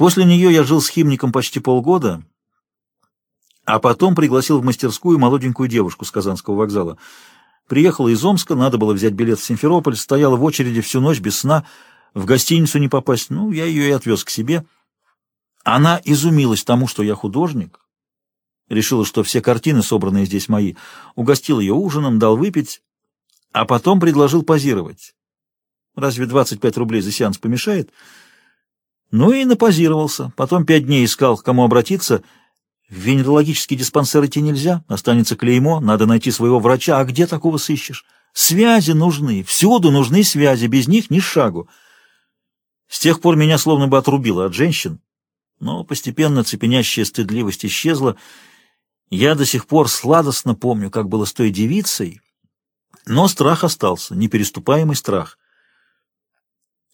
После нее я жил с химником почти полгода, а потом пригласил в мастерскую молоденькую девушку с Казанского вокзала. Приехала из Омска, надо было взять билет в Симферополь, стояла в очереди всю ночь без сна, в гостиницу не попасть. Ну, я ее и отвез к себе. Она изумилась тому, что я художник, решила, что все картины, собранные здесь мои, угостил ее ужином, дал выпить, а потом предложил позировать. Разве 25 рублей за сеанс помешает? Ну и напозировался. Потом пять дней искал, к кому обратиться. В венерологический диспансер идти нельзя, останется клеймо, надо найти своего врача. А где такого сыщешь? Связи нужны, всюду нужны связи, без них ни шагу. С тех пор меня словно бы отрубило от женщин, но постепенно цепенящая стыдливость исчезла. Я до сих пор сладостно помню, как было с той девицей, но страх остался, непереступаемый страх.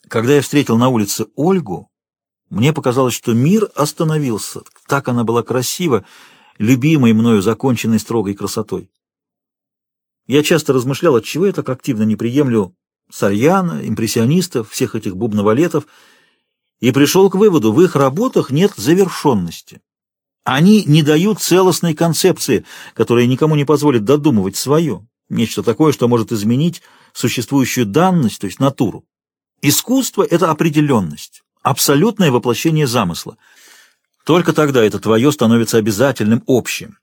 Когда я встретил на улице Ольгу, мне показалось, что мир остановился. Так она была красива, любимой мною законченной строгой красотой. Я часто размышлял, отчего я так активно не приемлю Сарьяна, импрессионистов, всех этих бубновалетов, и пришел к выводу, в их работах нет завершенности. Они не дают целостной концепции, которая никому не позволит додумывать свое, нечто такое, что может изменить существующую данность, то есть натуру. Искусство — это определенность, абсолютное воплощение замысла. Только тогда это твое становится обязательным, общим.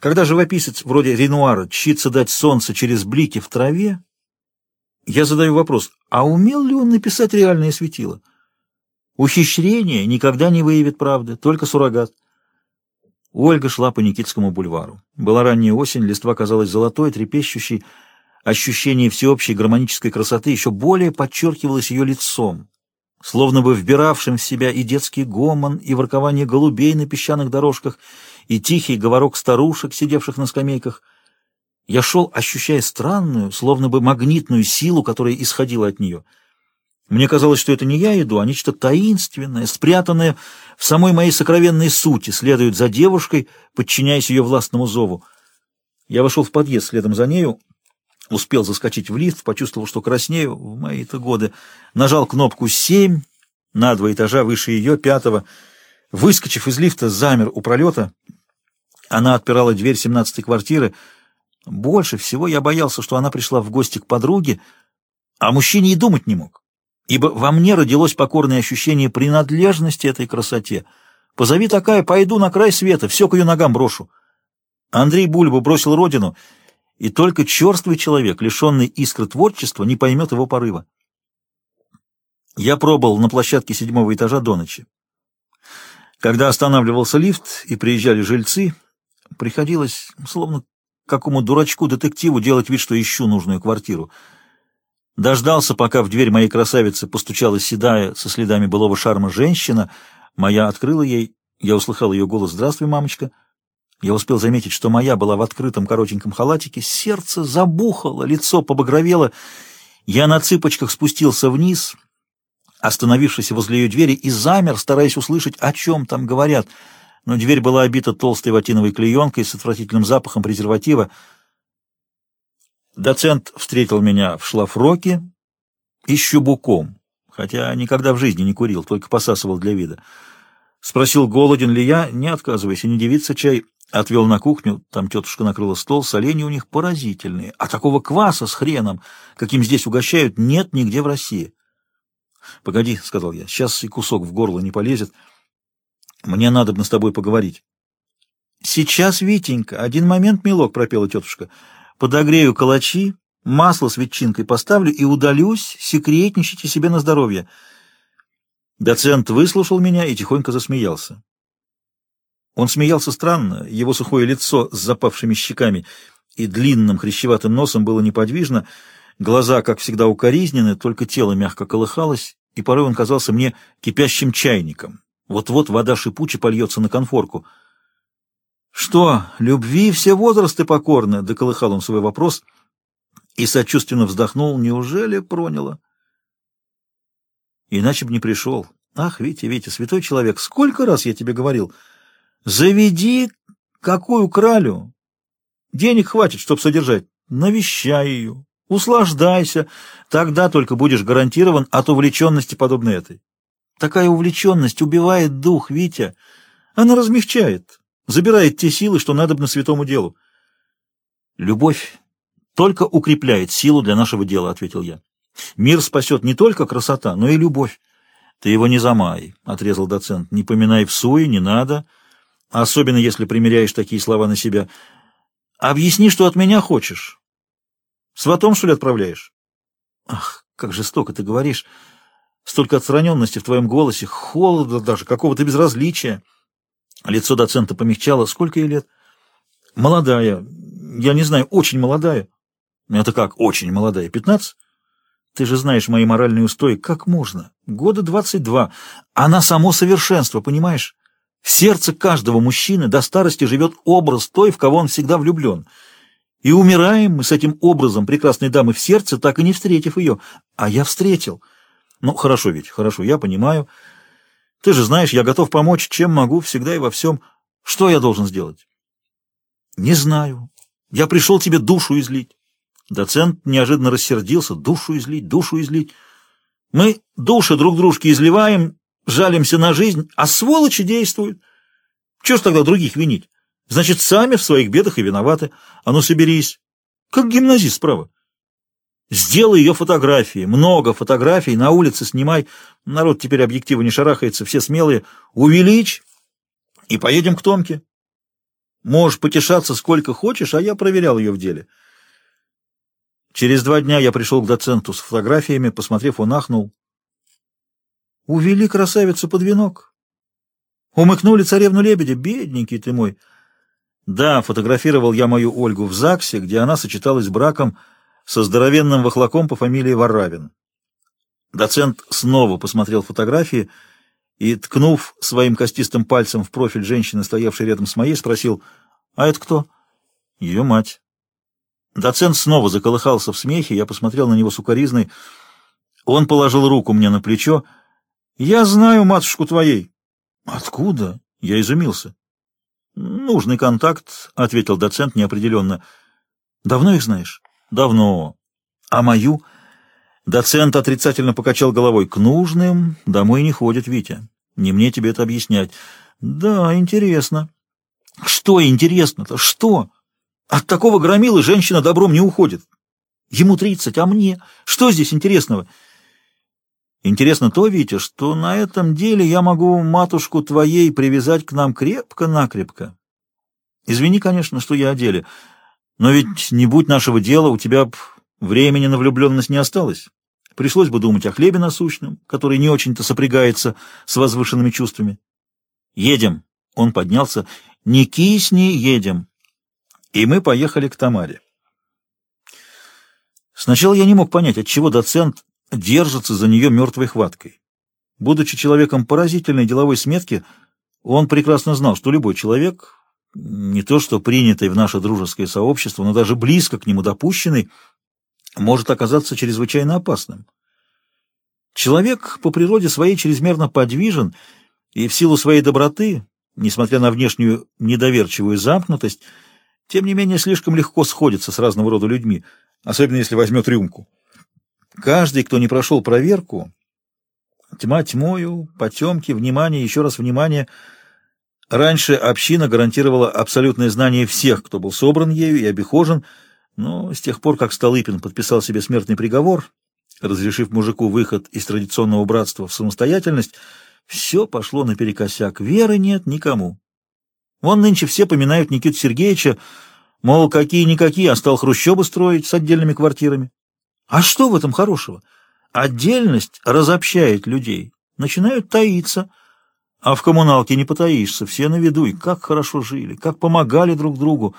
Когда живописец вроде Ренуара чится дать солнце через блики в траве, я задаю вопрос, а умел ли он написать реальное светило? Ухищрение никогда не выявит правды, только суррогат. Ольга шла по Никитскому бульвару. Была ранняя осень, листва казалась золотой, трепещущей. Ощущение всеобщей гармонической красоты еще более подчеркивалось ее лицом, словно бы вбиравшим в себя и детский гомон, и воркование голубей на песчаных дорожках, и тихий говорок старушек, сидевших на скамейках. Я шел, ощущая странную, словно бы магнитную силу, которая исходила от нее — мне казалось, что это не я иду, а нечто таинственное, спрятанное в самой моей сокровенной сути, следует за девушкой, подчиняясь ее властному зову. Я вошел в подъезд следом за нею, успел заскочить в лифт, почувствовал, что краснею в мои-то годы, нажал кнопку «семь» на два этажа выше ее, пятого. Выскочив из лифта, замер у пролета. Она отпирала дверь семнадцатой квартиры. Больше всего я боялся, что она пришла в гости к подруге, а мужчине и думать не мог ибо во мне родилось покорное ощущение принадлежности этой красоте. Позови такая, пойду на край света, все к ее ногам брошу. Андрей Бульба бросил родину, и только черствый человек, лишенный искры творчества, не поймет его порыва. Я пробыл на площадке седьмого этажа до ночи. Когда останавливался лифт и приезжали жильцы, приходилось, словно какому дурачку-детективу, делать вид, что ищу нужную квартиру — Дождался, пока в дверь моей красавицы постучала седая, со следами былого шарма женщина. Моя открыла ей. Я услыхал ее голос «Здравствуй, мамочка». Я успел заметить, что моя была в открытом коротеньком халатике. Сердце забухало, лицо побагровело. Я на цыпочках спустился вниз, остановившись возле ее двери, и замер, стараясь услышать, о чем там говорят. Но дверь была обита толстой ватиновой клеенкой с отвратительным запахом презерватива. Доцент встретил меня в шлафроке и щубуком, хотя никогда в жизни не курил, только посасывал для вида. Спросил, голоден ли я, не отказываясь, не девица чай. Отвел на кухню, там тетушка накрыла стол, соленья у них поразительные, а такого кваса с хреном, каким здесь угощают, нет нигде в России. — Погоди, — сказал я, — сейчас и кусок в горло не полезет. Мне надо с тобой поговорить. — Сейчас, Витенька, один момент, милок, — пропела тетушка подогрею калачи, масло с ветчинкой поставлю и удалюсь, секретничайте себе на здоровье. Доцент выслушал меня и тихонько засмеялся. Он смеялся странно, его сухое лицо с запавшими щеками и длинным хрящеватым носом было неподвижно, глаза, как всегда, укоризнены, только тело мягко колыхалось, и порой он казался мне кипящим чайником. Вот-вот вода шипуче польется на конфорку — «Что, любви все возрасты покорны?» — доколыхал он свой вопрос и сочувственно вздохнул. «Неужели проняло?» Иначе бы не пришел. Ах, Витя, Витя, святой человек, сколько раз я тебе говорил, заведи какую кралю. Денег хватит, чтоб содержать. Навещай ее, услаждайся, тогда только будешь гарантирован от увлеченности подобной этой. Такая увлеченность убивает дух, Витя. Она размягчает, забирает те силы, что надобно святому делу. Любовь только укрепляет силу для нашего дела, — ответил я. Мир спасет не только красота, но и любовь. Ты его не замай, — отрезал доцент. Не поминай в суе, не надо, особенно если примеряешь такие слова на себя. Объясни, что от меня хочешь. Сватом, что ли, отправляешь? Ах, как жестоко ты говоришь. Столько отстраненности в твоем голосе, холода даже, какого-то безразличия. Лицо доцента помягчало. Сколько ей лет? Молодая. Я не знаю, очень молодая. Это как очень молодая? Пятнадцать? Ты же знаешь мои моральные устои. Как можно? Года двадцать два. Она само совершенство, понимаешь? Сердце каждого мужчины до старости живет образ той, в кого он всегда влюблен. И умираем мы с этим образом прекрасной дамы в сердце, так и не встретив ее. А я встретил. Ну, хорошо ведь, хорошо, я понимаю. Ты же знаешь, я готов помочь, чем могу, всегда и во всем. Что я должен сделать? Не знаю. Я пришел тебе душу излить. Доцент неожиданно рассердился. Душу излить, душу излить. Мы души друг дружки изливаем, жалимся на жизнь, а сволочи действуют. Чего ж тогда других винить? Значит, сами в своих бедах и виноваты. А ну, соберись. Как гимназист справа. Сделай ее фотографии, много фотографий, на улице снимай. Народ теперь объективы не шарахается, все смелые. Увеличь и поедем к Томке. Можешь потешаться сколько хочешь, а я проверял ее в деле. Через два дня я пришел к доценту с фотографиями, посмотрев, он ахнул. Увели красавицу под венок. Умыкнули царевну лебедя, бедненький ты мой. Да, фотографировал я мою Ольгу в ЗАГСе, где она сочеталась браком со здоровенным вахлаком по фамилии Варавин. Доцент снова посмотрел фотографии и, ткнув своим костистым пальцем в профиль женщины, стоявшей рядом с моей, спросил, «А это кто?» «Ее мать». Доцент снова заколыхался в смехе, я посмотрел на него сукоризной. Он положил руку мне на плечо. «Я знаю матушку твоей». «Откуда?» Я изумился. «Нужный контакт», — ответил доцент неопределенно. «Давно их знаешь?» «Давно». «А мою?» Доцент отрицательно покачал головой. «К нужным домой не ходит Витя. Не мне тебе это объяснять». «Да, интересно». «Что интересно-то? Что? От такого громилы женщина добром не уходит. Ему тридцать, а мне? Что здесь интересного?» Интересно то, Витя, что на этом деле я могу матушку твоей привязать к нам крепко-накрепко. Извини, конечно, что я о деле, но ведь не будь нашего дела, у тебя б времени на влюбленность не осталось. Пришлось бы думать о хлебе насущном, который не очень-то сопрягается с возвышенными чувствами. Едем. Он поднялся. Не кисни, едем. И мы поехали к Тамаре. Сначала я не мог понять, отчего доцент держится за нее мертвой хваткой. Будучи человеком поразительной деловой сметки, он прекрасно знал, что любой человек, не то что принятый в наше дружеское сообщество, но даже близко к нему допущенный, может оказаться чрезвычайно опасным. Человек по природе своей чрезмерно подвижен и в силу своей доброты, несмотря на внешнюю недоверчивую замкнутость, тем не менее слишком легко сходится с разного рода людьми, особенно если возьмет рюмку. Каждый, кто не прошел проверку, тьма тьмою, потемки, внимание, еще раз внимание. Раньше община гарантировала абсолютное знание всех, кто был собран ею и обихожен, но с тех пор, как Столыпин подписал себе смертный приговор, разрешив мужику выход из традиционного братства в самостоятельность, все пошло наперекосяк. Веры нет никому. Вон нынче все поминают Никиту Сергеевича, мол, какие-никакие, а стал хрущобы строить с отдельными квартирами. А что в этом хорошего? Отдельность разобщает людей, начинают таиться, а в коммуналке не потаишься, все на виду, и как хорошо жили, как помогали друг другу.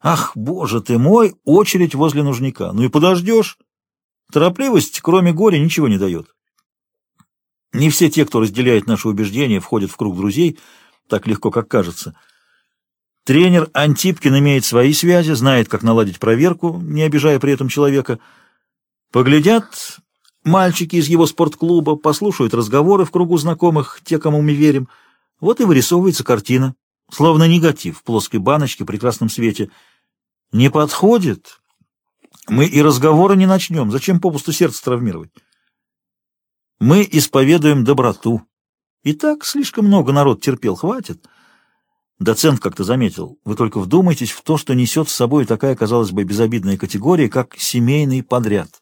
Ах, боже ты мой, очередь возле нужника, ну и подождешь. Торопливость, кроме горя, ничего не дает. Не все те, кто разделяет наши убеждения, входят в круг друзей так легко, как кажется. Тренер Антипкин имеет свои связи, знает, как наладить проверку, не обижая при этом человека – Поглядят мальчики из его спортклуба, послушают разговоры в кругу знакомых, те, кому мы верим. Вот и вырисовывается картина, словно негатив в плоской баночке в прекрасном свете. Не подходит. Мы и разговора не начнем. Зачем попусту сердце травмировать? Мы исповедуем доброту. И так слишком много народ терпел, хватит. Доцент как-то заметил, вы только вдумайтесь в то, что несет с собой такая, казалось бы, безобидная категория, как семейный подряд.